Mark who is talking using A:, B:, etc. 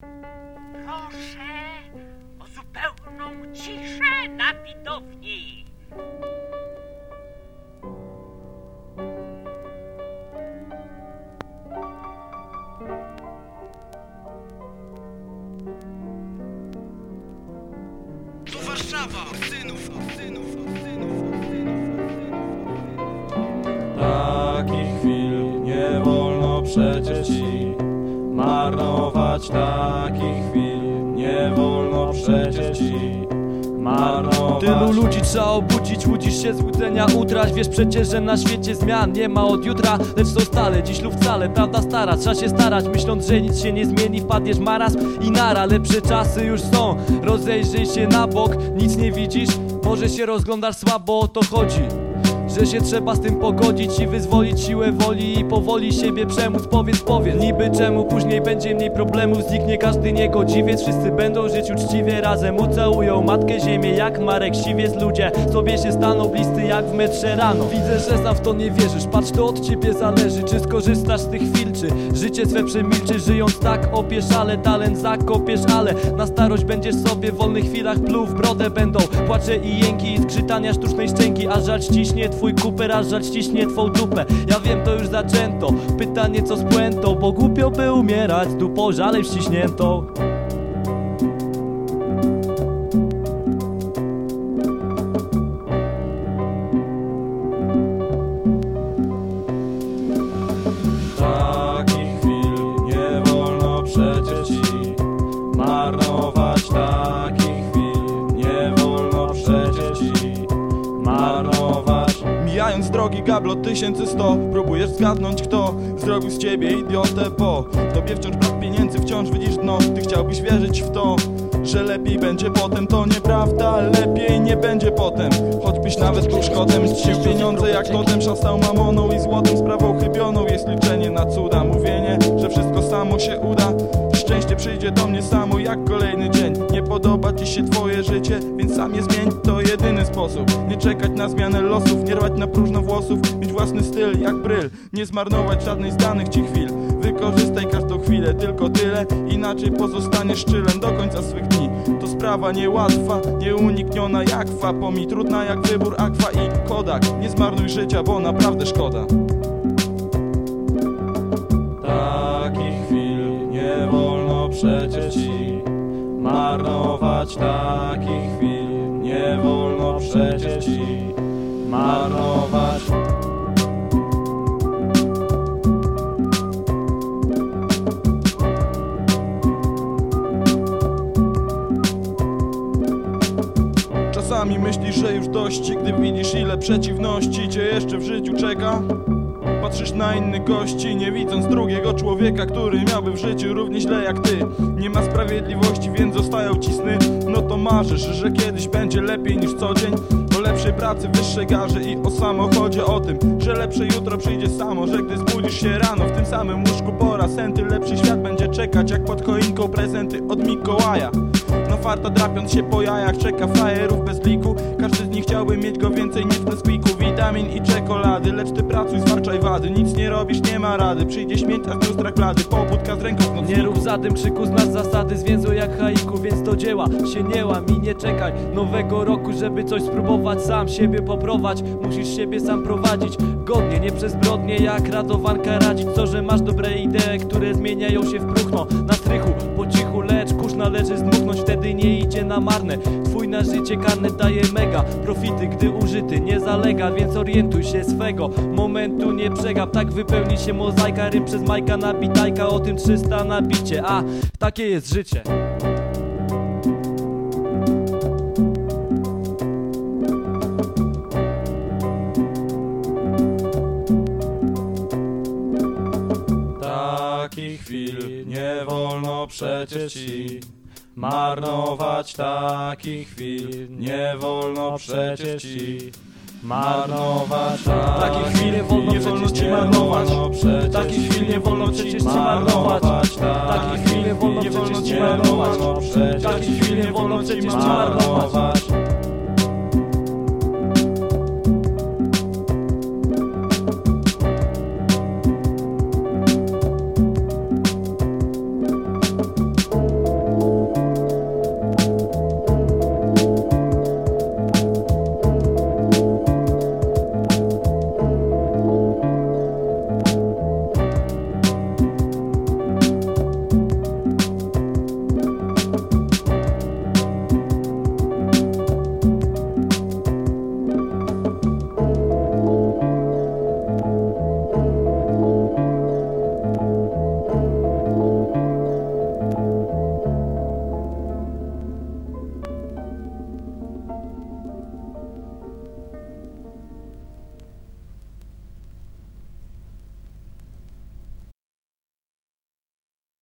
A: Proszę o zupełną ciszę na widowni.
B: Tu Warszawa, synów, synów, synów,
C: Takich chwil nie wolno przecież ci marnować. Takich chwil nie wolno przecież ci marnować.
D: Tylu ludzi trzeba obudzić, łudzisz się złudzenia utrać Wiesz przecież, że na świecie zmian nie ma od jutra Lecz są stale, dziś lub wcale, prawda stara Trzeba się starać, myśląc, że nic się nie zmieni Wpadniesz w marazm i nara, lepsze czasy już są Rozejrzyj się na bok, nic nie widzisz? Może się rozglądasz słabo, o to chodzi że się trzeba z tym pogodzić i wyzwolić siłę woli i powoli siebie przemóc. Powiedz, powiedz, niby czemu później będzie mniej problemów Zniknie każdy niegodziwiec, wszyscy będą żyć uczciwie Razem. Ucałują matkę ziemię jak Marek Siwiec. Ludzie sobie się staną bliscy jak w metrze rano. Widzę, że sam w to nie wierzysz, patrz to od ciebie zależy Czy skorzystasz z tych chwil, czy życie swe przemilczy Żyjąc tak opieszale, talent zakopiesz Ale na starość będziesz sobie w wolnych chwilach pluł w brodę Będą. Płacze i jęki i skrzytania sztucznej szczęki A żal ściśnie twój kuper, a żal ściśnie twą dupę. Ja wiem, to już zaczęto, pytanie co z puentą? Bo głupio by umierać, tu pożalej wciśniętą
E: Drogi gablo tysięcy sto Próbujesz zgadnąć kto zrobił z ciebie idiotę Bo tobie wciąż brak pieniędzy, wciąż widzisz dno Ty chciałbyś wierzyć w to, że lepiej będzie potem. To nieprawda, lepiej nie będzie potem. Choćbyś nawet był szkodem Czcił pieniądze jak totem Szastał mamoną i złotem Sprawą chybioną. Jest liczenie na cuda Mówienie, że wszystko samo się uda przyjdzie do mnie samo jak kolejny dzień. Nie podoba ci się twoje życie, więc sam je zmień. To jedyny sposób. Nie czekać na zmianę losów Nie rwać na próżno włosów. Mieć własny styl jak bryl. Nie zmarnować żadnej z danych ci chwil. Wykorzystaj każdą chwilę, tylko tyle. Inaczej pozostaniesz szczylem do końca swych dni. To sprawa niełatwa, nieunikniona jak fapomi Trudna jak wybór akwa i kodak. Nie zmarnuj życia, bo naprawdę szkoda
C: przecież ci marnować. Takich chwil nie wolno przecież ci marnować.
E: Czasami myślisz, że już dość, gdy widzisz ile przeciwności cię jeszcze w życiu czeka Patrzysz na innych gości, nie widząc drugiego człowieka, który miałby w życiu równie źle jak ty. Nie ma sprawiedliwości, więc zostają ci sny. No to marzysz, że kiedyś będzie lepiej niż co dzień. O lepszej pracy, wyższej garze i o samochodzie O tym, że lepsze jutro przyjdzie samo Że gdy zbudzisz się rano w tym samym łóżku pora senty Lepszy świat będzie czekać jak pod choinką prezenty od Mikołaja. No farta drapiąc się po jajach czeka frajerów bez liku Każdy z nich chciałby mieć go więcej niż w Nesquiku Witamin i czekolady, lecz ty pracuj, zwalczaj wady. Nic nie robisz, nie ma rady, przyjdzie śmieć, a z lustra klady. Pobudka z ręką w nocniku
D: Nie rób zadym krzyku, znasz zasady. Zwięzłe jak haiku Więc to dzieła się nie łam i nie czekaj nowego roku Żeby coś spróbować, sam siebie poprowadź. Musisz siebie sam prowadzić godnie, nie przez zbrodnie Jak radowanka radzić, co że masz dobre idee Które zmieniają się w próchno? Na strychu, po cichu, lecz kurz należy zdmuchnąć Nie idzie na marne Twój na życie karne daje mega. Profity, gdy użyty nie zalega Więc orientuj się swego. Momentu nie przegap Tak wypełni się mozaika. Rym przez Majka nabitajka O tym 300 nabicie A, takie jest życie.
C: Takich chwil nie wolno przecież ci marnować. Takich chwil nie wolno przecież ci marnować.
D: Takich chwil nie wolno przecież ci marnować. Takich chwil nie wolno przecież ci marnować Takich chwil nie wolno przecież ci marnować Takich chwil nie wolno przecież ci marnować